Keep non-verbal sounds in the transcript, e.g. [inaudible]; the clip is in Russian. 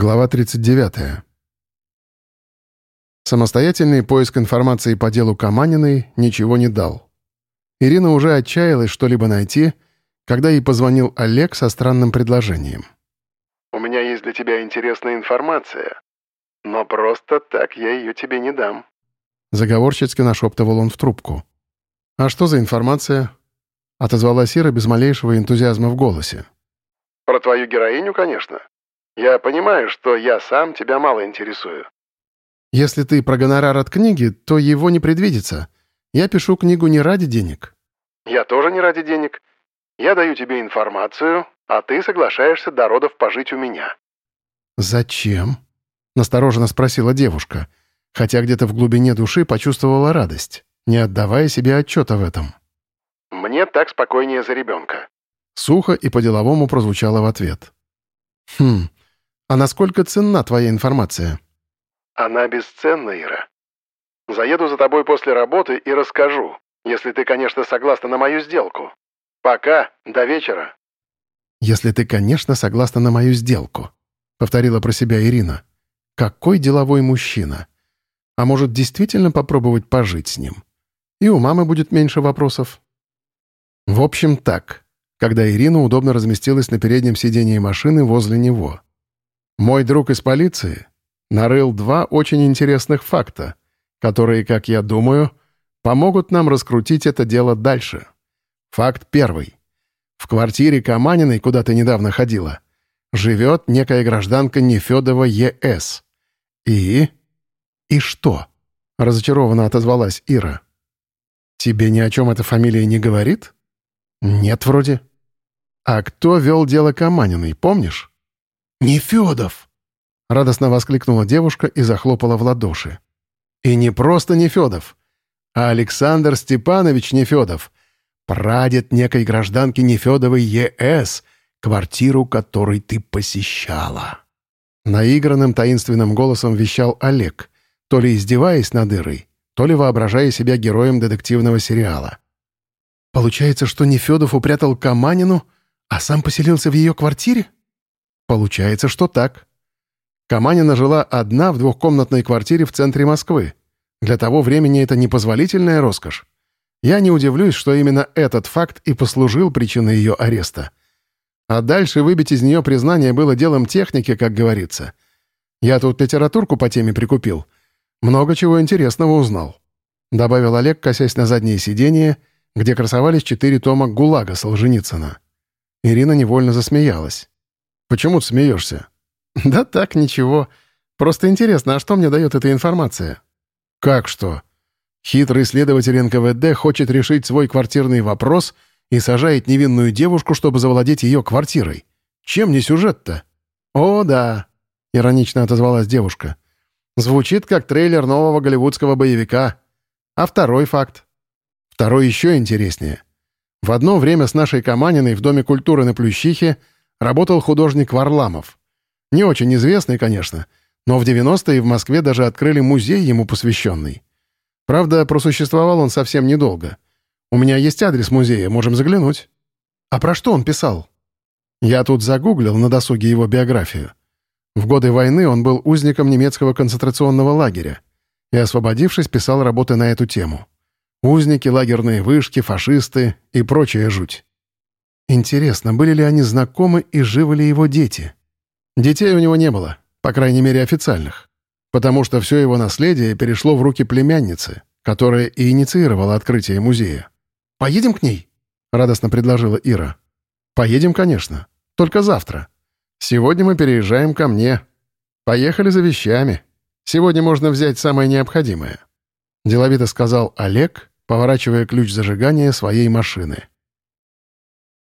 Глава 39. Самостоятельный поиск информации по делу Каманиной ничего не дал. Ирина уже отчаялась что-либо найти, когда ей позвонил Олег со странным предложением. «У меня есть для тебя интересная информация, но просто так я ее тебе не дам». Заговорщицки нашептывал он в трубку. «А что за информация?» — отозвалась Ира без малейшего энтузиазма в голосе. «Про твою героиню, конечно. Я понимаю, что я сам тебя мало интересую». «Если ты про гонорар от книги, то его не предвидится. Я пишу книгу не ради денег». «Я тоже не ради денег. Я даю тебе информацию, а ты соглашаешься до родов пожить у меня». «Зачем?» — настороженно спросила девушка, хотя где-то в глубине души почувствовала радость, не отдавая себе отчета в этом. «Мне так спокойнее за ребенка». Сухо и по-деловому прозвучало в ответ. «Хм, «А насколько ценна твоя информация?» «Она бесценна, Ира. Заеду за тобой после работы и расскажу, если ты, конечно, согласна на мою сделку. Пока, до вечера». «Если ты, конечно, согласна на мою сделку», — повторила про себя Ирина. «Какой деловой мужчина! А может, действительно попробовать пожить с ним? И у мамы будет меньше вопросов». В общем, так, когда Ирина удобно разместилась на переднем сидении машины возле него. Мой друг из полиции нарыл два очень интересных факта, которые, как я думаю, помогут нам раскрутить это дело дальше. Факт первый. В квартире Каманиной, куда ты недавно ходила, живет некая гражданка Нефедова Е.С. И... И что? Разочарованно отозвалась Ира. Тебе ни о чем эта фамилия не говорит? Нет, вроде. А кто вел дело Каманиной, помнишь? «Нефедов!» — радостно воскликнула девушка и захлопала в ладоши. «И не просто Нефедов, а Александр Степанович Нефедов, прадед некой гражданки Нефедовой Е.С., квартиру которой ты посещала». Наигранным таинственным голосом вещал Олег, то ли издеваясь над Ирой, то ли воображая себя героем детективного сериала. «Получается, что Нефедов упрятал Каманину, а сам поселился в ее квартире?» Получается, что так. Каманина жила одна в двухкомнатной квартире в центре Москвы. Для того времени это непозволительная роскошь. Я не удивлюсь, что именно этот факт и послужил причиной ее ареста. А дальше выбить из нее признание было делом техники, как говорится. Я тут литературку по теме прикупил. Много чего интересного узнал. Добавил Олег, косясь на заднее сиденье, где красовались четыре тома «ГУЛАГа» Солженицына. Ирина невольно засмеялась. «Почему смеешься?» [laughs] «Да так, ничего. Просто интересно, а что мне дает эта информация?» «Как что?» Хитрый следователь НКВД хочет решить свой квартирный вопрос и сажает невинную девушку, чтобы завладеть ее квартирой. Чем не сюжет-то? «О, да», — иронично отозвалась девушка. «Звучит как трейлер нового голливудского боевика. А второй факт?» Второй еще интереснее. В одно время с нашей Каманиной в Доме культуры на Плющихе работал художник Варламов. Не очень известный, конечно, но в 90-е в Москве даже открыли музей ему посвященный. Правда, просуществовал он совсем недолго. У меня есть адрес музея, можем заглянуть. А про что он писал? Я тут загуглил на досуге его биографию. В годы войны он был узником немецкого концентрационного лагеря и, освободившись, писал работы на эту тему. Узники, лагерные вышки, фашисты и прочая жуть. Интересно, были ли они знакомы и живы ли его дети? Детей у него не было, по крайней мере официальных, потому что все его наследие перешло в руки племянницы, которая и инициировала открытие музея. «Поедем к ней?» — радостно предложила Ира. «Поедем, конечно. Только завтра. Сегодня мы переезжаем ко мне. Поехали за вещами. Сегодня можно взять самое необходимое», — деловито сказал Олег, поворачивая ключ зажигания своей машины.